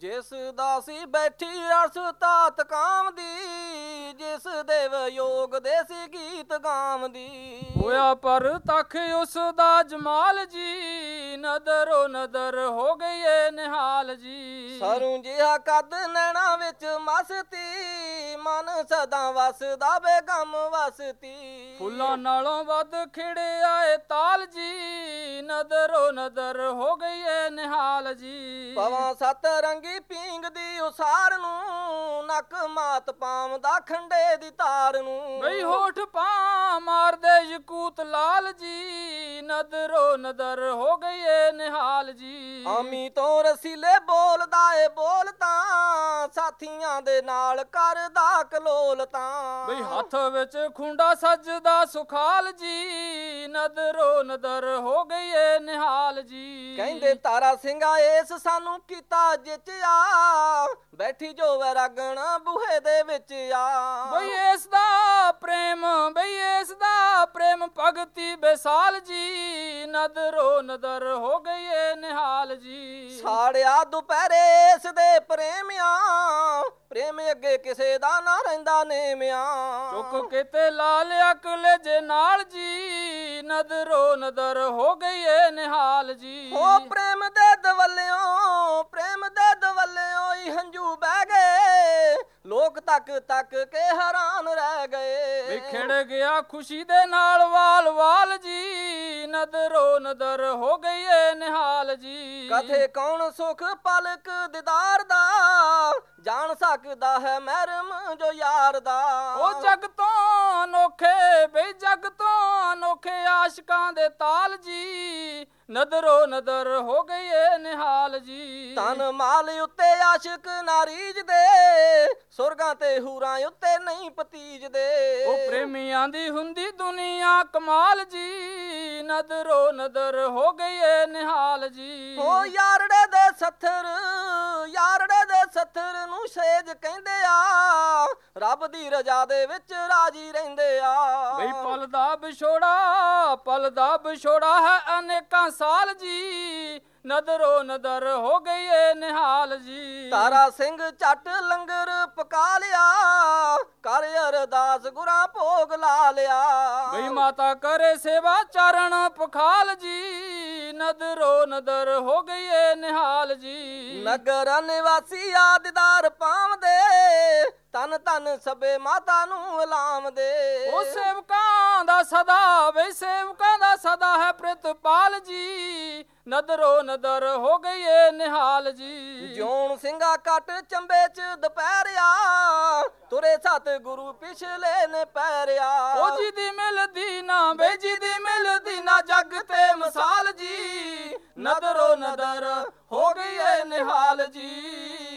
ਜਿਸ ਦਾਸੀ ਬੈਠੀ ਅਰਸ ਤਾਤ ਕਾਮ ਦੀ ਜਿਸ ਦੇਵ ਯੋਗ ਦੇ ਸੀ ਗੀਤ ਗਾਵਦੀ ਹੋਇਆ ਪਰ ਤਖ ਉਸ ਦਾ ਜਮਾਲ ਜੀ ਨਦਰੋ ਨਦਰ ਹੋ ਗਈ ਏ ਨਿਹਾਲ ਜੀ। ਸਰੂੰ ਜਿਹਾ ਕੱਦ ਨੈਣਾ ਵਿੱਚ ਮਸਤੀ ਮਨ ਸਦਾ ਵਸਦਾ ਬੇਗਮ ਵਸਤੀ। ਫੁੱਲਾਂ ਨਾਲੋਂ ਵੱਧ ਖਿੜਿਆ ਏ ਤਾਲ ਜੀ ਨਦਰੋ ਨਦਰ ਹੋ ਗਈ ਏ ਨਿਹਾਲ ਜੀ। ਪਵਾਂ ਸਤ ਰੰਗੀ ਪੀਂਗ ਦੀ ਉਸਾਰ ਨੂੰ ਨੱਕ ਮਾਤ ਪਾਵਦਾ ਖੰਡੇ ਦੀ ਤਾਰ ਨੂੰ। ਬਈ ਹੋਠ ਪਾ ਮਾਰਦੇ ਯਕੂਤ ਲਾਲ ਜੀ ਨਦਰੋ ਨਦਰ ਹੋ ਗਈ ਏ ਨਿਹਾਲ ਜੀ। ਆਮੀ ਤੋਂ ਰਸੀਲੇ ਬੋਲਦਾ ਏ ਬੋਲ ਤਾਂ ਸਾਥੀਆਂ ਦੇ ਨਾਲ ਕਰਦਾ ਕਲੋਲ ਤਾਂ। ਬਈ ਹੱਥ ਵਿੱਚ ਖੁੰਡਾ ਸੱਜਦਾ ਸੁਖਾਲ ਜੀ ਨਦਰੋ ਨਦਰ ਹੋ ਗਈ ਏ ਨਿਹਾਲ ਜੀ। ਕਹਿੰਦੇ ਤਾਰਾ ਸਿੰਘਾ ਏਸ ਸਾਨੂੰ ਕੀਤਾ ਜਿਚਿਆ ਬੈਠੀ ਜੋ ਵੈਰਾਗਣ ਬੂਹੇ ਦੇ ਵਿੱਚ ਆ। ਬਈ ਇਸ ਦਾ ਪ੍ਰੇਮ ਬਈ ਇਸ ਦਾ ਪ੍ਰੇਮ ਭਗਤੀ ਬੇਸਾਲ ਜੀ ਨਦਰੋ ਨਦਰ ਹੋ ਗਈ ਏ ਨਿਹਾਲ ਜੀ। ਸਾੜਿਆ ਦੁਪਹਿਰੇ ਇਸ ਦੇ ਪ੍ਰੇਮਿਆ ਪ੍ਰੇਮ ਅੱਗੇ ਕਿਸੇ ਦਾ ਨਾ ਰਹਿੰਦਾ ਨੇਮਿਆ। ਚੁੱਕ ਕੇ ਤੇ ਲਾ ਲਿਆ ਕਲੇਜੇ ਨਾਲ ਜੀ ਨਦਰੋ ਨਦਰ ਹੋ ਗਈ ਏ ਨਿਹਾਲ ਜੀ। ਉਹ ਪ੍ਰੇਮ ਦੇ ਦਵਲਿਓ ਲੋਕ ਤੱਕ ਤੱਕ ਕੇ ਹੈਰਾਨ ਰਹਿ ਗਏ। ਵਿਖੜ ਗਿਆ ਖੁਸ਼ੀ ਦੇ ਨਾਲ ਵਾਲ ਵਾਲ ਜੀ। ਨਦਰੋ ਨਦਰ ਹੋ ਗਈ ਏ ਨਿਹਾਲ ਜੀ। ਕਥੇ ਕੌਣ ਸੁਖ ਪਲਕ ਦਿਦਾਰ ਦਾ? ਜਾਣ ਸਕਦਾ ਹੈ ਮਹਿਰਮ ਜੋ ਯਾਰ ਦਾ। ਉਹ ਜਗ ਤੋਂ ਅਨੋਖੇ ਬਈ ਜਗ ਤੋਂ ਅਨੋਖੇ ਆਸ਼ਿਕਾਂ ਦੇ ਤਾਲ ਜੀ। ਨਦਰੋ ਨਦਰ ਹੋ ਗਈ ਏ ਨਿਹਾਲ ਜੀ। ਤਨ ਮਾਲ ਉੱਤੇ ਆਸ਼ਿਕ ਨਾਰੀਜ ਦੇ ਸੁਰਗਾਂ ਤੇ ਹੂਰਾਂ ਉੱਤੇ ਨਹੀਂ ਪਤੀਜ ਦੇ ਉਹ ਪ੍ਰੇਮੀਆਂ ਦੀ ਹੁੰਦੀ ਦੁਨੀਆ ਕਮਾਲ ਜੀ ਨਦਰੋ ਨਦਰ ਹੋ ਗਈ ਏ ਨਿਹਾਲ ਜੀ। ਉਹ ਯਾਰੜੇ ਦੇ ਸੱਥਰ ਯਾਰੜੇ ਦੇ ਸੱਥਰ ਨੂੰ ਸੇਜ ਕਹਿੰਦੇ ਆ ਰੱਬ ਦੀ ਰਜ਼ਾ ਦੇ ਵਿੱਚ ਰਾਜੀ ਰਹਿੰਦੇ ਆ। ਬਈ ਪਲ ਦਾ ਵਿਛੋੜਾ ਪਲ ਦਾ ਵਿਛੋੜਾ ਹੈ ਅਨੇਕਾਂ ਸਾਲ ਜੀ ਨਦਰੋ ਨਦਰ ਹੋ ਗਈ ਏ ਨਿਹਾਲ ਜੀ। ਤਾਰਾ ਸਿੰਘ ਚੱਟ ਲੰਗਰ ਪਕਾ ਲਿਆ ਕਰ ਅਰਦਾਸ ਗੁਰਾਂ ਭੋਗ ਲਾ ਲਿਆ। ਬਈ ਮਾਤਾ ਕਰੇ ਸੇਵਾ ਚਰਨ ਪਖਾਲ ਜੀ ਨਦਰੋ ਨਦਰ ਹੋ ਗਈ ਏ ਨਿਹਾਲ ਜੀ। ਨਗਰ ਨਿਵਾਸੀ ਆਦਿਦਾਰ ਪਾਵਦੇ ਤਨ ਤਨ ਸਭੇ ਮਾਤਾ ਨੂੰ ਇਲਾਮ ਦੇ ਉਹ ਸੇਵਕਾਂ ਦਾ ਸਦਾ ਵੇ ਸੇਵਕਾਂ ਦਾ ਸਦਾ ਹੈ ਪ੍ਰਿਤਪਾਲ ਜੀ। ਨਦਰੋ ਨਦਰ ਹੋ ਗਈ ਏ ਨਿਹਾਲ ਜੀ। ਜੋਨ ਸਿੰਘਾ ਕੱਟ ਚੰਬੇ ਚ ਦੁਪਹਿਰਿਆ ਤੁਰੇ ਸਤ ਗੁਰੂ ਪਿਛਲੇ ਨੇ ਪੈਰਿਆ। ਉਹ ਜੀ ਦੀ ਮਿਲਦੀ ਨਾ ਵੇ ਜੀ ਦੀ ਮਿਲਦੀ ਨਾ ਜੱਗ ਤੇ ਮਿਸਾਲ ਜੀ। ਨਦਰੋ ਨਦਰ ਹੋ ਗਈ ਏ ਨਿਹਾਲ ਜੀ।